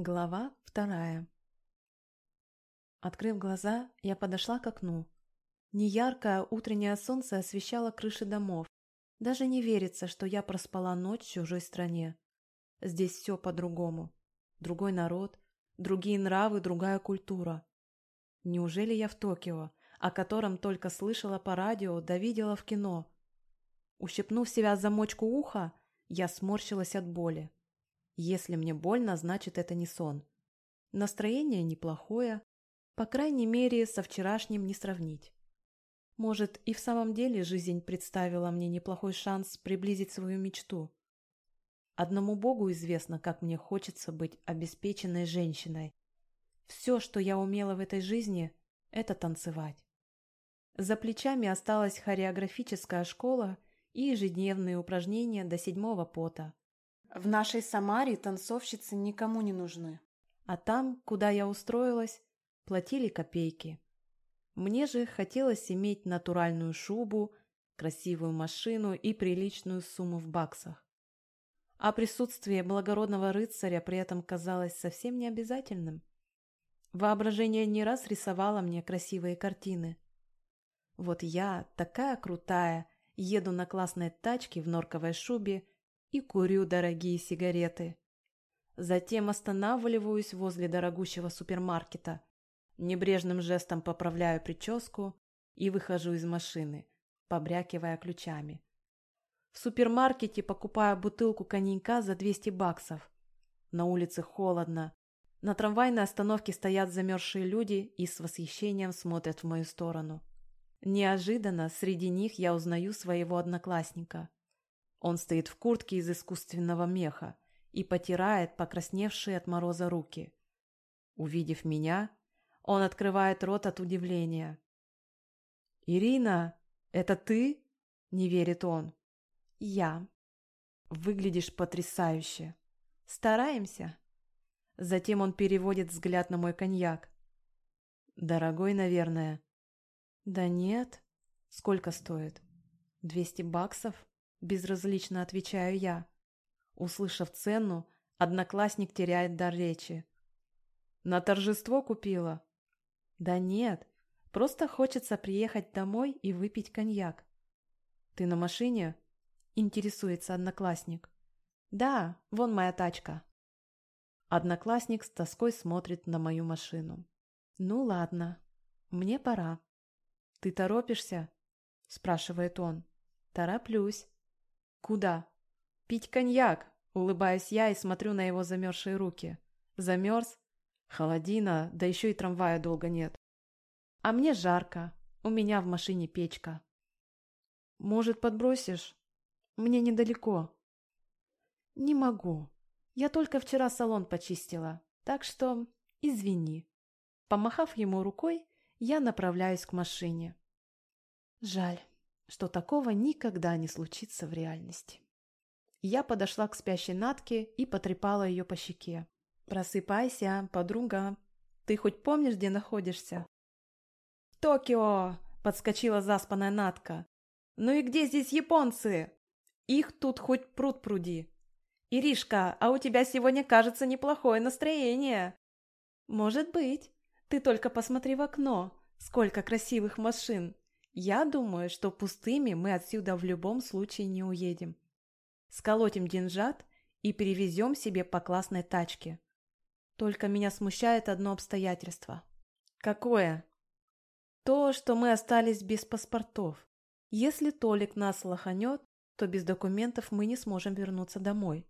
Глава вторая Открыв глаза, я подошла к окну. Неяркое утреннее солнце освещало крыши домов. Даже не верится, что я проспала ночь в чужой стране. Здесь все по-другому. Другой народ, другие нравы, другая культура. Неужели я в Токио, о котором только слышала по радио да видела в кино? Ущипнув себя за мочку уха, я сморщилась от боли. Если мне больно, значит это не сон. Настроение неплохое, по крайней мере, со вчерашним не сравнить. Может, и в самом деле жизнь представила мне неплохой шанс приблизить свою мечту. Одному Богу известно, как мне хочется быть обеспеченной женщиной. Все, что я умела в этой жизни, это танцевать. За плечами осталась хореографическая школа и ежедневные упражнения до седьмого пота. В нашей Самаре танцовщицы никому не нужны. А там, куда я устроилась, платили копейки. Мне же хотелось иметь натуральную шубу, красивую машину и приличную сумму в баксах. А присутствие благородного рыцаря при этом казалось совсем необязательным. Воображение не раз рисовало мне красивые картины. Вот я, такая крутая, еду на классной тачке в норковой шубе и курю дорогие сигареты. Затем останавливаюсь возле дорогущего супермаркета, небрежным жестом поправляю прическу и выхожу из машины, побрякивая ключами. В супермаркете покупаю бутылку коньяка за 200 баксов. На улице холодно. На трамвайной остановке стоят замерзшие люди и с восхищением смотрят в мою сторону. Неожиданно среди них я узнаю своего одноклассника. Он стоит в куртке из искусственного меха и потирает покрасневшие от мороза руки. Увидев меня, он открывает рот от удивления. «Ирина, это ты?» – не верит он. «Я. Выглядишь потрясающе. Стараемся?» Затем он переводит взгляд на мой коньяк. «Дорогой, наверное». «Да нет. Сколько стоит?» «Двести баксов?» Безразлично отвечаю я. Услышав цену, одноклассник теряет дар речи. На торжество купила? Да нет, просто хочется приехать домой и выпить коньяк. Ты на машине? Интересуется одноклассник. Да, вон моя тачка. Одноклассник с тоской смотрит на мою машину. Ну ладно, мне пора. Ты торопишься? Спрашивает он. Тороплюсь. «Куда?» «Пить коньяк!» — улыбаюсь я и смотрю на его замерзшие руки. «Замерз?» «Холодина, да еще и трамвая долго нет». «А мне жарко. У меня в машине печка». «Может, подбросишь? Мне недалеко». «Не могу. Я только вчера салон почистила, так что извини». Помахав ему рукой, я направляюсь к машине. Жаль что такого никогда не случится в реальности. Я подошла к спящей Натке и потрепала ее по щеке. «Просыпайся, подруга. Ты хоть помнишь, где находишься?» «Токио!» – подскочила заспанная Натка. «Ну и где здесь японцы? Их тут хоть пруд пруди. Иришка, а у тебя сегодня, кажется, неплохое настроение». «Может быть. Ты только посмотри в окно. Сколько красивых машин. Я думаю, что пустыми мы отсюда в любом случае не уедем. Сколотим деньжат и перевезем себе по классной тачке. Только меня смущает одно обстоятельство. Какое? То, что мы остались без паспортов. Если Толик нас лоханет, то без документов мы не сможем вернуться домой.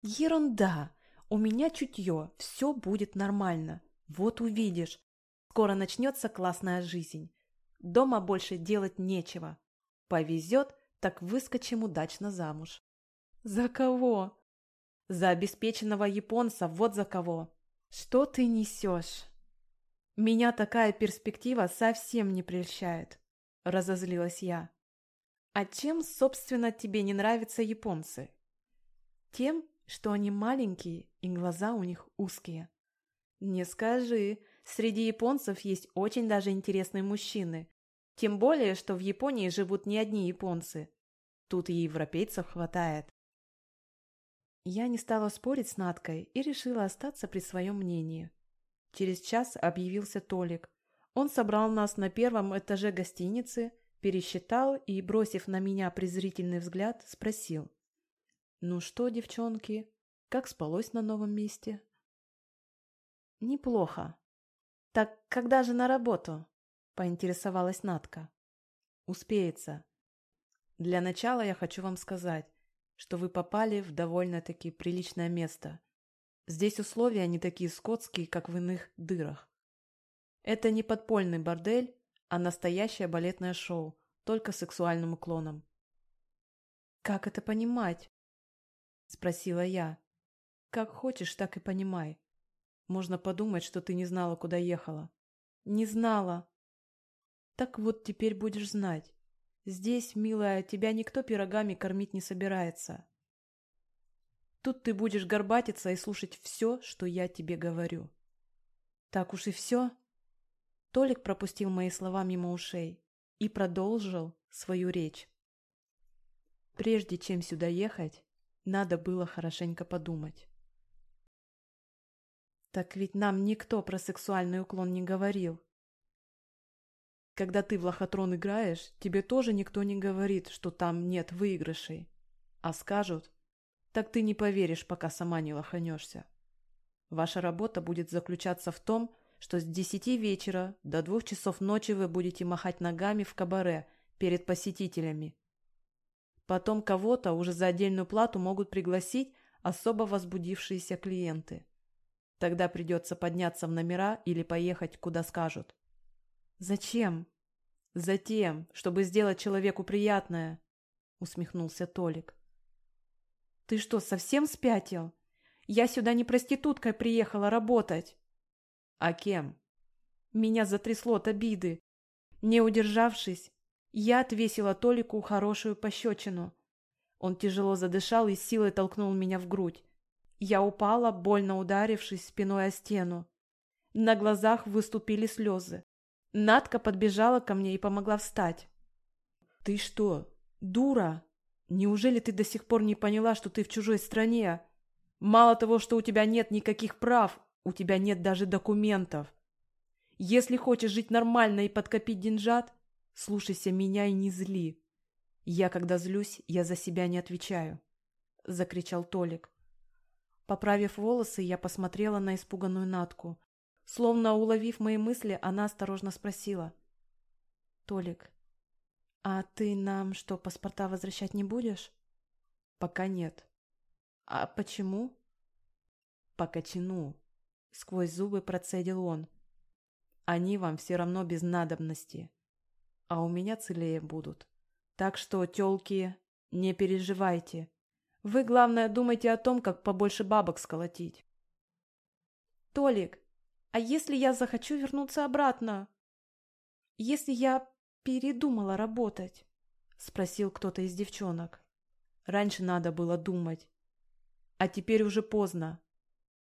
Ерунда! У меня чутье, все будет нормально. Вот увидишь. Скоро начнется классная жизнь. Дома больше делать нечего. Повезет, так выскочим удачно замуж. За кого? За обеспеченного японца, вот за кого. Что ты несешь? Меня такая перспектива совсем не прельщает, разозлилась я. А чем, собственно, тебе не нравятся японцы? Тем, что они маленькие и глаза у них узкие. Не скажи, среди японцев есть очень даже интересные мужчины, тем более, что в Японии живут не одни японцы. Тут и европейцев хватает. Я не стала спорить с Надкой и решила остаться при своем мнении. Через час объявился Толик. Он собрал нас на первом этаже гостиницы, пересчитал и, бросив на меня презрительный взгляд, спросил. «Ну что, девчонки, как спалось на новом месте?» «Неплохо. Так когда же на работу?» — поинтересовалась Надка. «Успеется. Для начала я хочу вам сказать, что вы попали в довольно-таки приличное место. Здесь условия не такие скотские, как в иных дырах. Это не подпольный бордель, а настоящее балетное шоу, только с сексуальным уклоном. «Как это понимать?» – спросила я. «Как хочешь, так и понимай. Можно подумать, что ты не знала, куда ехала». «Не знала». «Так вот теперь будешь знать. Здесь, милая, тебя никто пирогами кормить не собирается. Тут ты будешь горбатиться и слушать все, что я тебе говорю. Так уж и все. Толик пропустил мои слова мимо ушей и продолжил свою речь. Прежде чем сюда ехать, надо было хорошенько подумать. Так ведь нам никто про сексуальный уклон не говорил. Когда ты в лохотрон играешь, тебе тоже никто не говорит, что там нет выигрышей. А скажут, так ты не поверишь, пока сама не лоханешься. Ваша работа будет заключаться в том, что с десяти вечера до двух часов ночи вы будете махать ногами в кабаре перед посетителями. Потом кого-то уже за отдельную плату могут пригласить особо возбудившиеся клиенты. Тогда придется подняться в номера или поехать, куда скажут. «Зачем?» «Затем, чтобы сделать человеку приятное», — усмехнулся Толик. «Ты что, совсем спятил? Я сюда не проституткой приехала работать». «А кем?» Меня затрясло от обиды. Не удержавшись, я отвесила Толику хорошую пощечину. Он тяжело задышал и силой толкнул меня в грудь. Я упала, больно ударившись спиной о стену. На глазах выступили слезы. Надка подбежала ко мне и помогла встать. «Ты что, дура? Неужели ты до сих пор не поняла, что ты в чужой стране? Мало того, что у тебя нет никаких прав, у тебя нет даже документов. Если хочешь жить нормально и подкопить деньжат, слушайся меня и не зли. Я, когда злюсь, я за себя не отвечаю», — закричал Толик. Поправив волосы, я посмотрела на испуганную Натку. Словно уловив мои мысли, она осторожно спросила. «Толик, а ты нам что, паспорта возвращать не будешь?» «Пока нет». «А почему?» «По кочану», — сквозь зубы процедил он. «Они вам все равно без надобности, а у меня целее будут. Так что, тёлки, не переживайте. Вы, главное, думайте о том, как побольше бабок сколотить». «Толик, а если я захочу вернуться обратно? Если я передумала работать? Спросил кто-то из девчонок. Раньше надо было думать. А теперь уже поздно.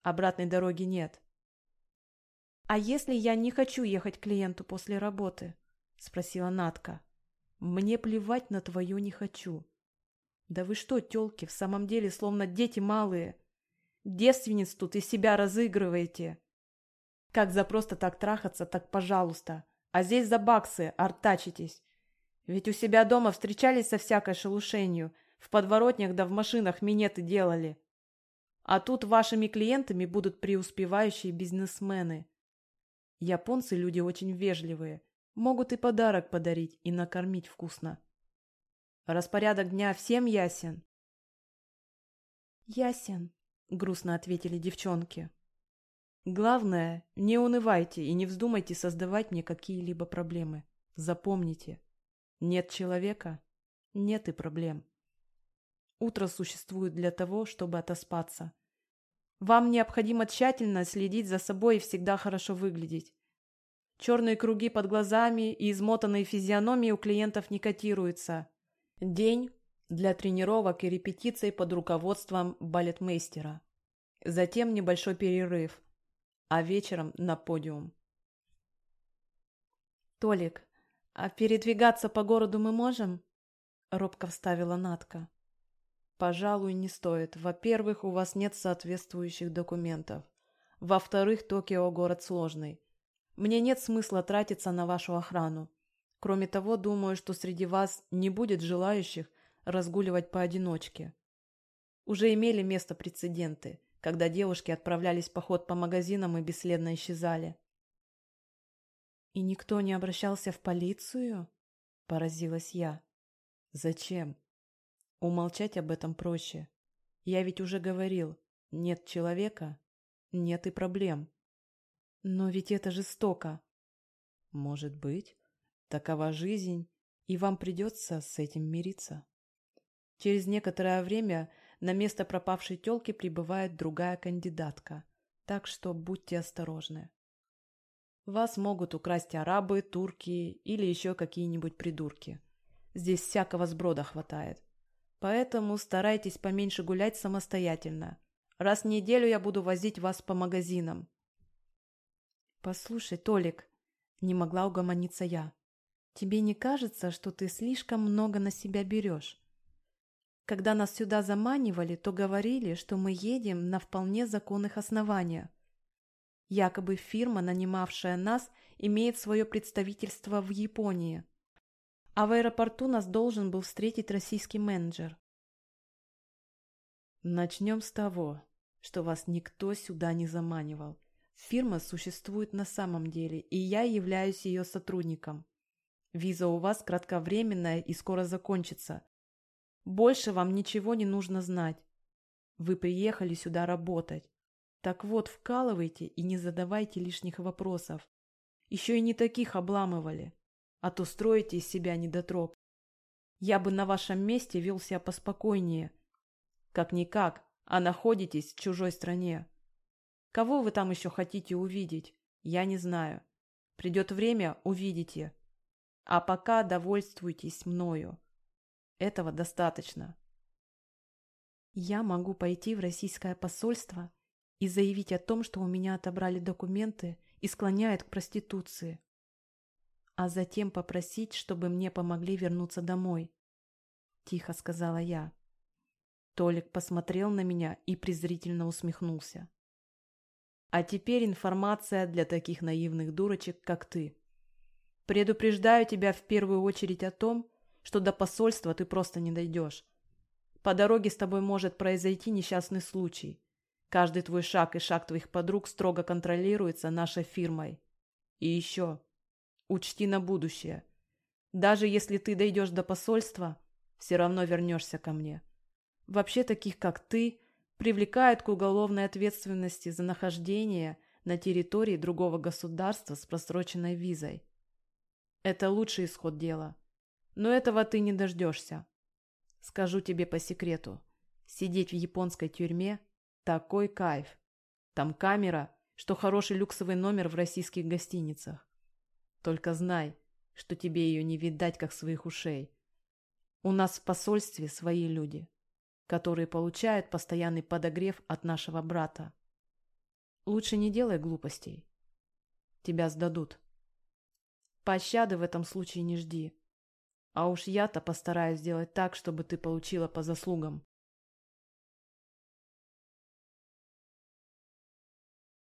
Обратной дороги нет. А если я не хочу ехать к клиенту после работы? Спросила Натка. Мне плевать на твою не хочу. Да вы что, тёлки, в самом деле словно дети малые. Девственниц тут из себя разыгрываете. Как за просто так трахаться, так пожалуйста. А здесь за баксы артачитесь. Ведь у себя дома встречались со всякой шелушенью. В подворотнях да в машинах минеты делали. А тут вашими клиентами будут преуспевающие бизнесмены. Японцы люди очень вежливые. Могут и подарок подарить, и накормить вкусно. Распорядок дня всем ясен? Ясен, грустно ответили девчонки. Главное, не унывайте и не вздумайте создавать мне какие-либо проблемы. Запомните, нет человека, нет и проблем. Утро существует для того, чтобы отоспаться. Вам необходимо тщательно следить за собой и всегда хорошо выглядеть. Черные круги под глазами и измотанные физиономии у клиентов не котируются. День для тренировок и репетиций под руководством балетмейстера. Затем небольшой перерыв – а вечером на подиум. «Толик, а передвигаться по городу мы можем?» — робко вставила Натка. Пожалуй, не стоит. Во-первых, у вас нет соответствующих документов. Во-вторых, Токио город сложный. Мне нет смысла тратиться на вашу охрану. Кроме того, думаю, что среди вас не будет желающих разгуливать поодиночке. Уже имели место прецеденты, когда девушки отправлялись в поход по магазинам и бесследно исчезали. «И никто не обращался в полицию?» – поразилась я. «Зачем? Умолчать об этом проще. Я ведь уже говорил, нет человека, нет и проблем. Но ведь это жестоко. Может быть, такова жизнь, и вам придется с этим мириться. Через некоторое время на место пропавшей тёлки прибывает другая кандидатка, так что будьте осторожны. Вас могут украсть арабы, турки или еще какие-нибудь придурки. Здесь всякого сброда хватает. Поэтому старайтесь поменьше гулять самостоятельно. Раз в неделю я буду возить вас по магазинам. Послушай, Толик, не могла угомониться я. Тебе не кажется, что ты слишком много на себя берешь? Когда нас сюда заманивали, то говорили, что мы едем на вполне законных основаниях. Якобы фирма, нанимавшая нас, имеет свое представительство в Японии. А в аэропорту нас должен был встретить российский менеджер. Начнем с того, что вас никто сюда не заманивал. Фирма существует на самом деле, и я являюсь ее сотрудником. Виза у вас кратковременная и скоро закончится. Больше вам ничего не нужно знать. Вы приехали сюда работать. Так вот, вкалывайте и не задавайте лишних вопросов. Еще и не таких обламывали. А то строите из себя недотрог. Я бы на вашем месте вел себя поспокойнее. Как-никак, а находитесь в чужой стране. Кого вы там еще хотите увидеть? Я не знаю. Придет время, увидите. А пока довольствуйтесь мною. Этого достаточно. Я могу пойти в российское посольство и заявить о том, что у меня отобрали документы и склоняют к проституции, а затем попросить, чтобы мне помогли вернуться домой. Тихо сказала я. Толик посмотрел на меня и презрительно усмехнулся. А теперь информация для таких наивных дурочек, как ты. Предупреждаю тебя в первую очередь о том, что до посольства ты просто не дойдешь. По дороге с тобой может произойти несчастный случай. Каждый твой шаг и шаг твоих подруг строго контролируется нашей фирмой. И еще, учти на будущее. Даже если ты дойдешь до посольства, все равно вернешься ко мне. Вообще таких, как ты, привлекают к уголовной ответственности за нахождение на территории другого государства с просроченной визой. Это лучший исход дела. Но этого ты не дождешься. Скажу тебе по секрету. Сидеть в японской тюрьме такой кайф. Там камера, что хороший люксовый номер в российских гостиницах. Только знай, что тебе ее не видать, как своих ушей. У нас в посольстве свои люди, которые получают постоянный подогрев от нашего брата. Лучше не делай глупостей. Тебя сдадут. Пощады в этом случае не жди. А уж я-то постараюсь сделать так, чтобы ты получила по заслугам.